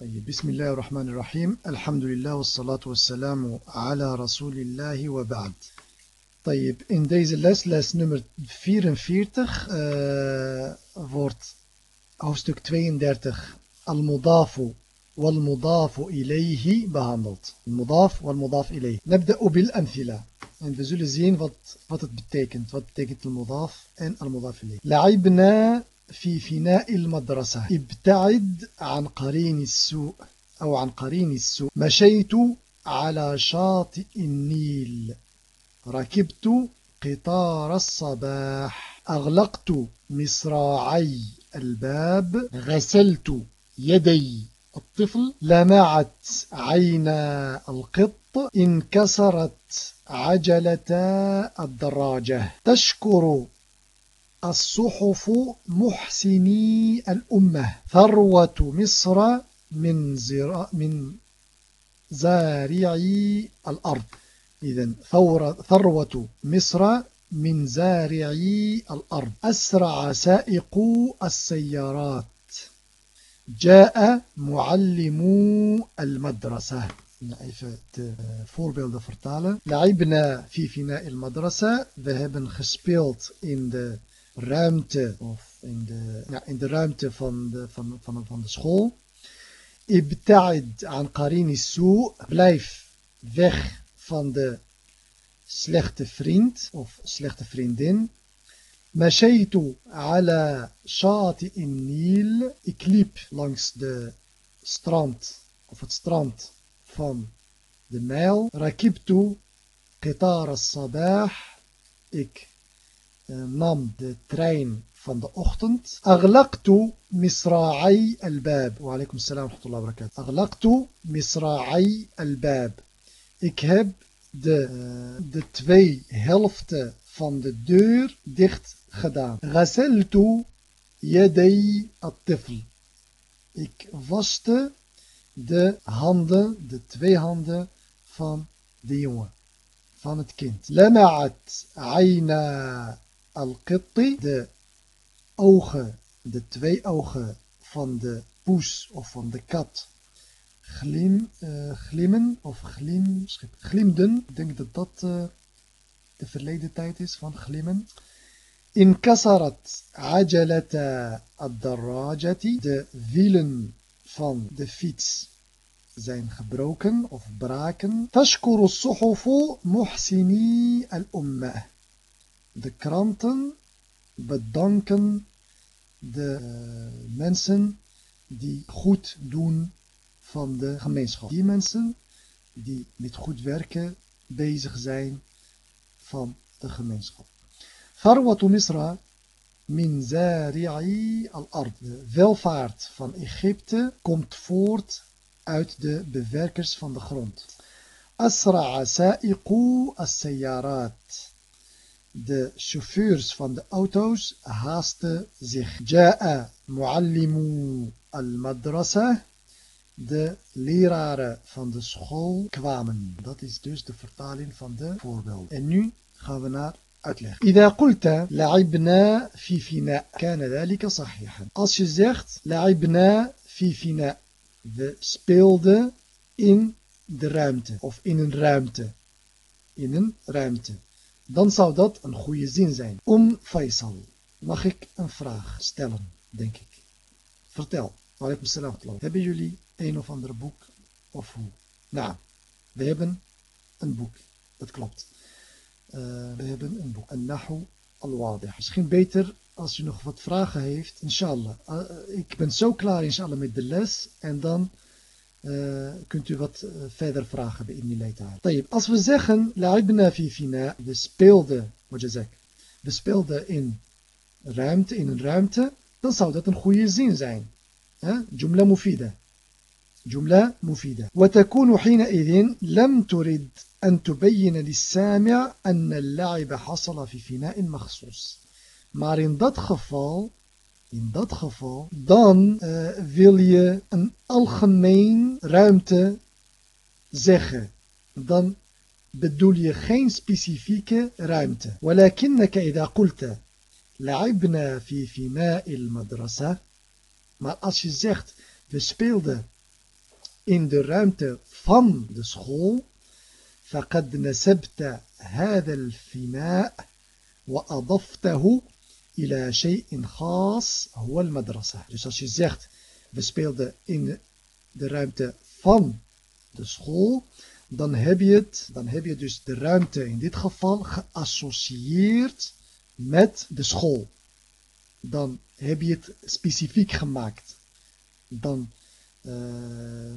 طيب بسم الله الرحمن الرحيم. الحمد لله والصلاة والسلام على رسول الله وبعد. طيب in deze les les number 44 آه، wordt hoofdstuk 32 المضاف والمضاف إليه بهاندلت المضاف والمضاف إليه. نبدأ بالأمثلة. And we zullen zien wat het betekent. Wat betekent المضاف en المضاف إليه. لعبنا في فناء المدرسة. ابتعد عن قرين السوء أو عن قرين السوء. مشيت على شاطئ النيل. ركبت قطار الصباح. أغلقت مصراعي الباب. غسلت يدي الطفل. لمعت عينا القط. انكسرت عجلة الدراجة. تشكر الصحف محسني الأمة. ثروة مصر من, زر... من زارعي الأرض. إذن ثروة مصر من زارعي الأرض. أسرع سائق السيارات. جاء معلم المدرسة. Even de voorbeelden vertalen. لعبنا في فناء المدرسة. We hebben gespeeld in de ruimte of in de, ja, in de ruimte van de, van, van, van de school. Ibta'id aan qarini su. Blijf weg van de slechte vriend of slechte vriendin. Mashaytu ala shati in Nil. Ik liep langs de strand of het strand van de mijl. Rakibtu qitar al-sabah. Ik nam de trein van de ochtend. Aghlaqtu misra'i al-bab. Wa alaikum salam wa rahmatullahi wa barakatuh. Aghlaqtu misra'i al-bab. Ik heb de, de twee helften van de deur dicht gedaan. Ghasaltu yaday at-tifl. Ik waste de handen, de twee handen van de jongen, van het kind. Lama'at aina al-qitti, de ogen, de twee ogen van de poes of van de kat glim, uh, glimmen of glim, glimden. Ik denk dat dat uh, de verleden tijd is van glimmen. Inkasarat ajalata ad-darrajati, de wielen van de fiets zijn gebroken of braken. Tashkuru suhufu muhsini al-ummah. De kranten bedanken de mensen die goed doen van de gemeenschap. Die mensen die met goed werken bezig zijn van de gemeenschap. Farwatu Misra min zari'i al-ard. De welvaart van Egypte komt voort uit de bewerkers van de grond. Asra'a sa'iqu as-sayyarat. De chauffeurs van de auto's haasten zich. Ja'a muallimu al-madrasa. De leraren van de school kwamen. Dat is dus de vertaling van de voorbeeld. En nu gaan we naar uitleg. إذا قلت لعبنا في فناء كان ذلك صحيحا. Als je zegt لعبنا في فناء. We speelden in de ruimte. Of in een ruimte. In een ruimte. Dan zou dat een goede zin zijn. Om Faisal. Mag ik een vraag stellen, denk ik. Vertel. Walaikum salam. Hebben jullie een of ander boek? Of hoe? Nou, we hebben een boek. Dat klopt. Uh, we hebben een boek. Een Nahu al-Wadih. Misschien beter als u nog wat vragen heeft. Inshallah. Uh, ik ben zo klaar inshallah met de les. En dan uh, kunt u wat verder vragen bij Inni Tayyip. Als we zeggen, la'ibna fi fina, we speelden, wat je zegt, we speelden in ruimte, in een ruimte, dan zou dat een goede zin zijn. جملة مفيدة جملة مفيدة وتكون حينئذ لم ترد أن تبين للسامع أن اللعب حصل في فناء مخصوص maar in dat geval in dat geval dan uh, wil je een algemeen ruimte zeggen dan bedoel je geen specifieke ruimte ولكنك إذا قلت لعبنا في فناء المدرسة Maar als je zegt, we speelden in de ruimte van de school فقد نسبت هذا الفناء وأضفته ila shay'in khas huwa madrasa. Dus als je zegt, we speelden in de ruimte van de school, dan heb je, het, dan heb je dus de ruimte in dit geval geassocieerd met de school. Dan heb je het specifiek gemaakt. Dan eh,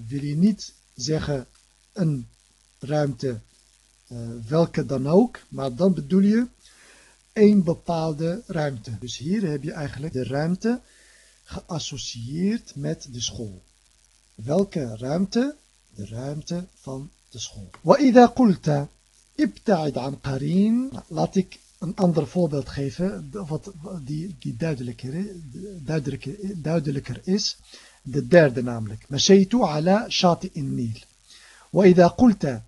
wil je niet zeggen een ruimte, eh, welke dan ook, maar dan bedoel je één bepaalde ruimte. Dus hier heb je eigenlijk de ruimte geassocieerd met de school. Welke ruimte? De ruimte van de school. وإذا قلت ابتعد عن قرين laat ik een ander voorbeeld geven wat, die, die duidelijker, duidelijker, duidelijker is. De derde namelijk. مشيت على شاطئ النيل. وإذا قلت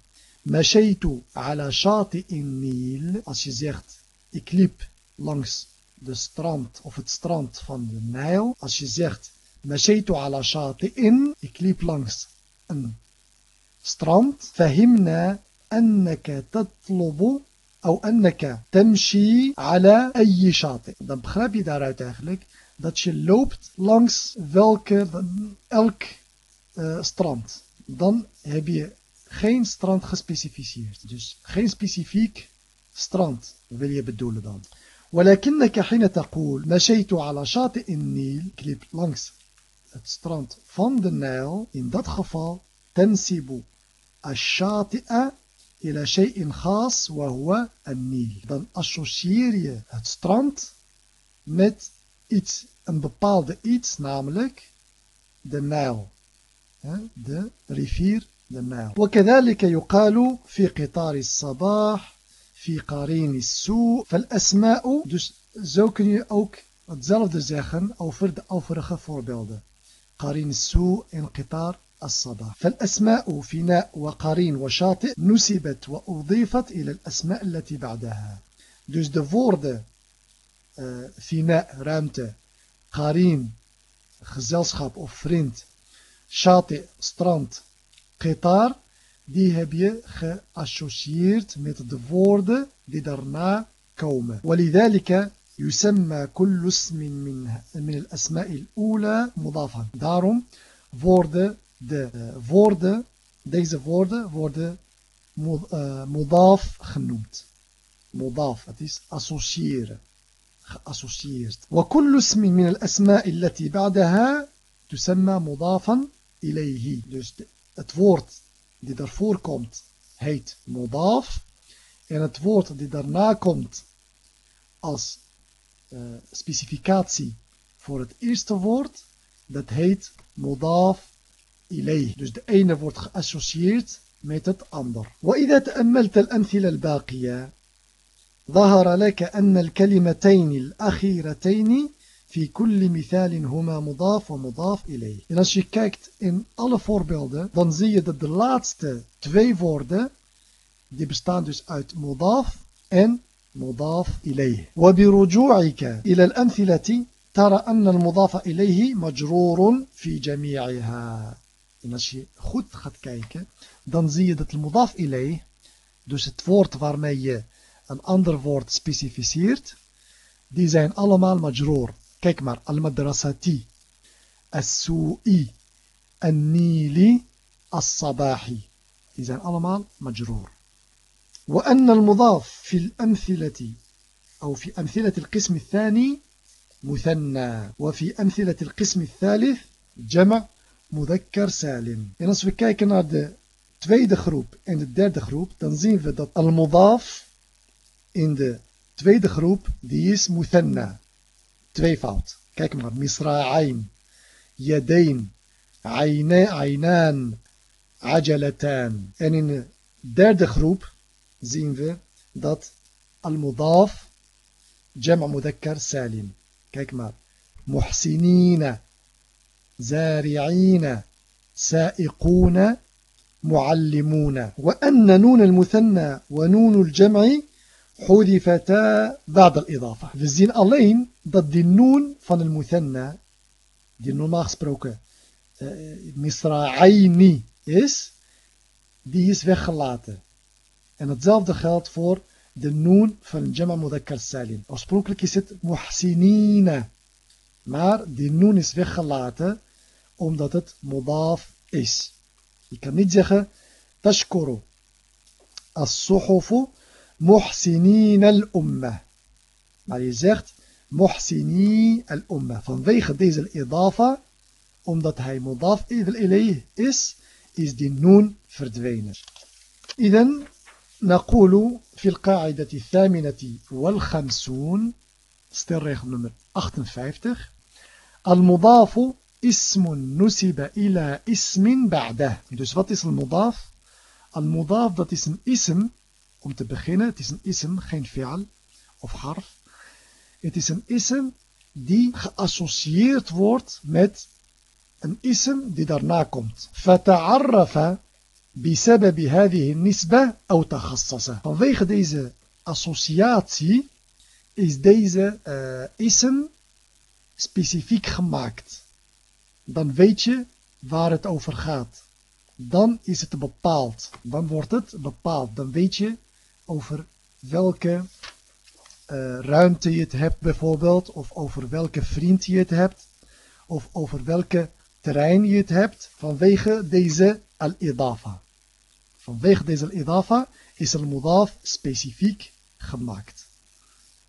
مشيت على شاطئ النيل. Als je zegt ik liep langs de strand of het strand van de Nijl. Als je zegt, Meshaytu ala shati'in, ik liep langs een strand. Fahimna annaka tatlubu of annaka temshi, ala ayyi. Dan begrijp je daaruit eigenlijk dat je loopt langs welke, elk eh, strand. Dan heb je geen strand gespecificeerd. Dus geen specifiek strand wil je bedoelen dan. ولكنك حين تقول مشيت على شاطئ النيل ik liep langs het strand van de Nijl in dat geval تنسب الشاطئ إلى شيء خاص وهو النيل dan associeer je het strand met iets, een bepaalde iets, namelijk de Nijl. De rivier de Nijl. وكذلك يقال في قطار الصباح في قرين السوء فالأسماء دوس زو كن يوك hetzelfde zeggen over de overige voorbeelden. قرين السوء انقطار الصباح فالأسماء فناء وقرين وشاطئ نسبت وأضيفت إلى الأسماء التي بعدها. دوس de woorden eh, فيناء ruimte قرين gezelschap of vriend شاطئ strand قطار die heb je geassocieerd met de woorden die daarna komen. ولذلك يسمى كل اسم من من الأسماء الأولى مضافا. Daarom worden de uh, woorden, deze woorden worden mudaf genoemd. Mudaf, het is associëren. geassocieerd. وكل اسم من الأسماء التي بعدها تسمى مضافا إليه. Dus het woord die daarvoor komt heet modaf. En het woord die daarna komt als uh, specificatie voor het eerste woord, dat heet modaf إليه. Dus de ene wordt geassocieerd met het ander. وإذا تأملت الأمثلة الباقية ظهر لك أن الكلمتين الأخيرتين في كل مثال هما مضاف ومضاف إليه. En als je kijkt in alle voorbeelden, dan zie je dat de laatste twee woorden, die bestaan dus uit mudaf en مضاف إليه وبرجوعك إلى الأمثلة ترى أن المضاف إليه مجرور في جميعها En als je goed gaat kijken, dan zie je dat de mudaf ilayh, dus het woord waarmee je een ander woord specificeert, die zijn allemaal majroor. Kijk maar, al-madrasati, as-su'i, al-nili, as-sabahi. Die zijn allemaal majroor. وأن المضاف في الأمثلة أو في أمثلة القسم الثاني مثنى وفي أمثلة القسم الثالث جمع مذكر سالم. En als we kijken naar de tweede groep en de derde groep, dan zien we dat al-mudaf in de tweede groep, die is muthanna. Tweevoud. Kijk maar, misra'ain, yadain, aynan, ajalatan. En in de derde groep zien we dat al-mudaf jama mudakkar salim. Kijk maar, muhsinina, zari'ina, سائقون معلمون وأن نون المثنى ونون الجمع حذفتا بعد الإضافة. We zien alleen dat die noon van de muthanna, die normaal gesproken uh, Misra'aini is, die is weggelaten. En hetzelfde geldt voor de noon van Jama Mudakkar Salim. Oorspronkelijk is het Muhsinina. Maar die noon is weggelaten omdat het mudaf is. Je kan niet zeggen tashkuru as-suhufu muhsinin al-umma. Maar je zegt muhsini al-umma. Vanwege deze idafa, omdat hij mudaf ilayh is, is die noon verdwenen. إذن نقول في القاعدة الثامنة والخمسون ستريخ نمر 58 المضاف اسم نسب إلى اسم بعده dus wat is المضاف المضاف dat is een ism om te beginnen het is een ism geen fi'al of harf het is een ism die geassocieerd wordt met een ism die daarna komt فتعرف بسبب هذه النسبة أو تخصص vanwege deze associatie is deze uh, ism specifiek gemaakt dan weet je waar het over gaat dan is het bepaald dan wordt het bepaald dan weet je over welke eh, ruimte je het hebt bijvoorbeeld, of over welke vriend je het hebt, of over welke terrein je het hebt, vanwege deze al-idafa. Vanwege deze al-idafa is al-mudaf specifiek gemaakt.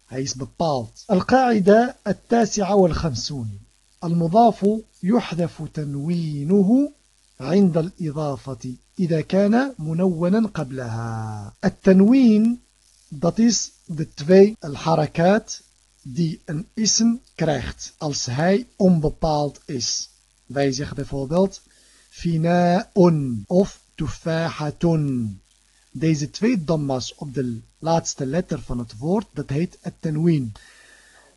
Hij is bepaald. Al-qa'ida al-tasi'a wal-khamsoon. Al-mudafu yuhdafu tanwinuhu عند الإضافة إذا كان منونا قبلها التنوين dat is de twee al-harakat die een ism krijgt als hij onbepaald is. Wij zeggen bijvoorbeeld fina'un of tufahatun. Deze twee dammas op de laatste letter van het woord, dat heet het tenween.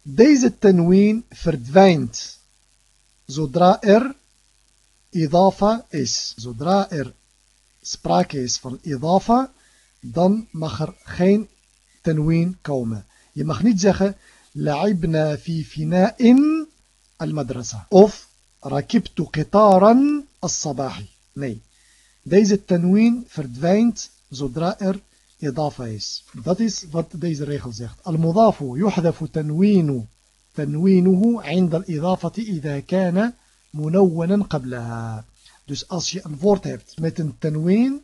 Deze tenween verdwijnt zodra er idafa is. Zodra er sprake is van idafa, dan mag er geen tenween komen. Je mag niet zeggen لعبنا في فناء المدرسة of ركبت قطارا الصباحي. Nee. Deze tanween verdwijnt zodra er idafa is. Dat is wat deze regel zegt. Al-mudafu yuhdafu tanweenu tanweenuhu عند الإضافة إذا كان منونا قبلها. دوس أصي أن فورت هبت. متن تنوين.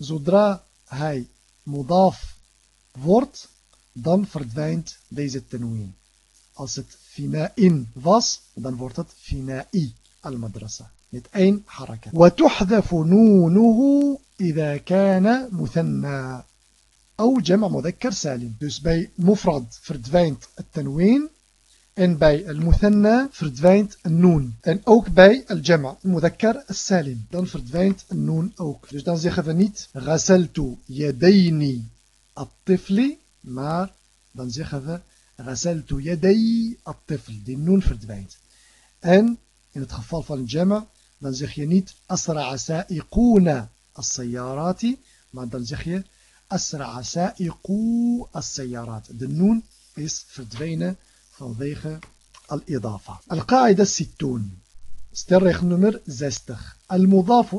زودرا هاي مضاف فورت. دان فردفينت ديز التنوين أصت فينائي فاس. دان فورتت فينائي المدرسة. مت أين حركة. وتحذف نونه إذا كان مثنى. أو جمع مذكر سالم. دوس بي مفرد فردفينت التنوين. En bij al-muthanna verdwijnt een noon. En ook bij al-jama, mudhakkar salim dan verdwijnt een noon ook. Dus dan zeggen we niet ghasaltu yadayni at-tifli, maar dan zeggen we ghasaltu yaday at-tifl. Die noon verdwijnt. En in het geval van jama dan zeg je niet asra'a sa'iquna as-sayyarati, maar dan zeg je asra'a sa'iqu as-sayyarat. De noon is verdwenen vanwege al idafa al qaida sittun sterrig nummer 60 al mudafu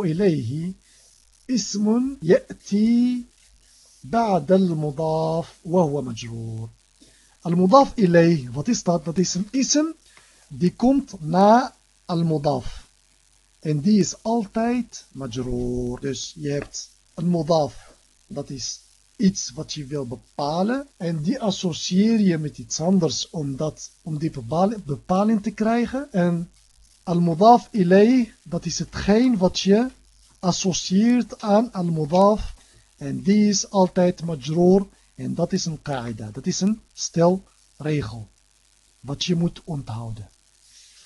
بعد المضاف وهو مجرور. المضاف إليه فتستطيع هذا اسم اسم. دي كنت نا المضاف. ان دي is altijd مجرور. دس يبت المضاف. ذات اسم iets wat je wil bepalen. En die associeer je met iets anders om, dat, om die bepaling te krijgen. En al-modaf ilay, dat is hetgeen wat je associeert aan al-modaf. En die is altijd majroor. En dat is een qaida. Dat is een stelregel. Wat je moet onthouden.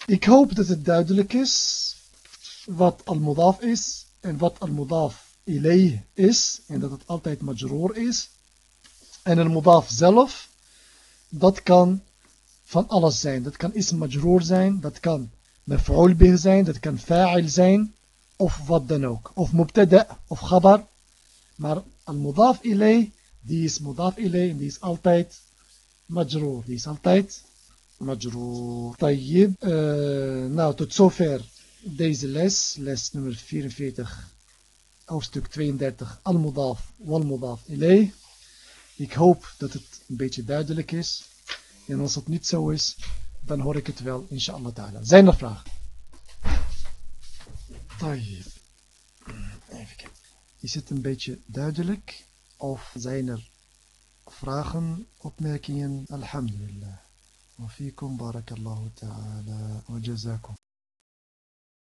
Ik hoop dat het duidelijk is wat al-mudaf is en wat al-mudaf ilayh is en dat het altijd majroor is. En al-mudaf zelf, dat kan van alles zijn. Dat kan ism majroor zijn, dat kan maf'ul zijn, dat kan fa'il zijn of wat dan ook. Of mubtada of khabar. Maar al-mudaf ilayh, die is mudaf ilayh en die is altijd majroor. Die is altijd majroor. Tayyib, uh, nou tot zover deze les, les nummer 44, hoofdstuk 32, Al-Mudaf wal-Mudaf ilay. Ik hoop dat het een beetje duidelijk is. En als dat niet zo is, dan hoor ik het wel, inshallah ta'ala. Zijn er vragen? Even kijken. Is het een beetje duidelijk? Of zijn er vragen, opmerkingen? Alhamdulillah. Wafikum barakallahu ta'ala wa jazakum.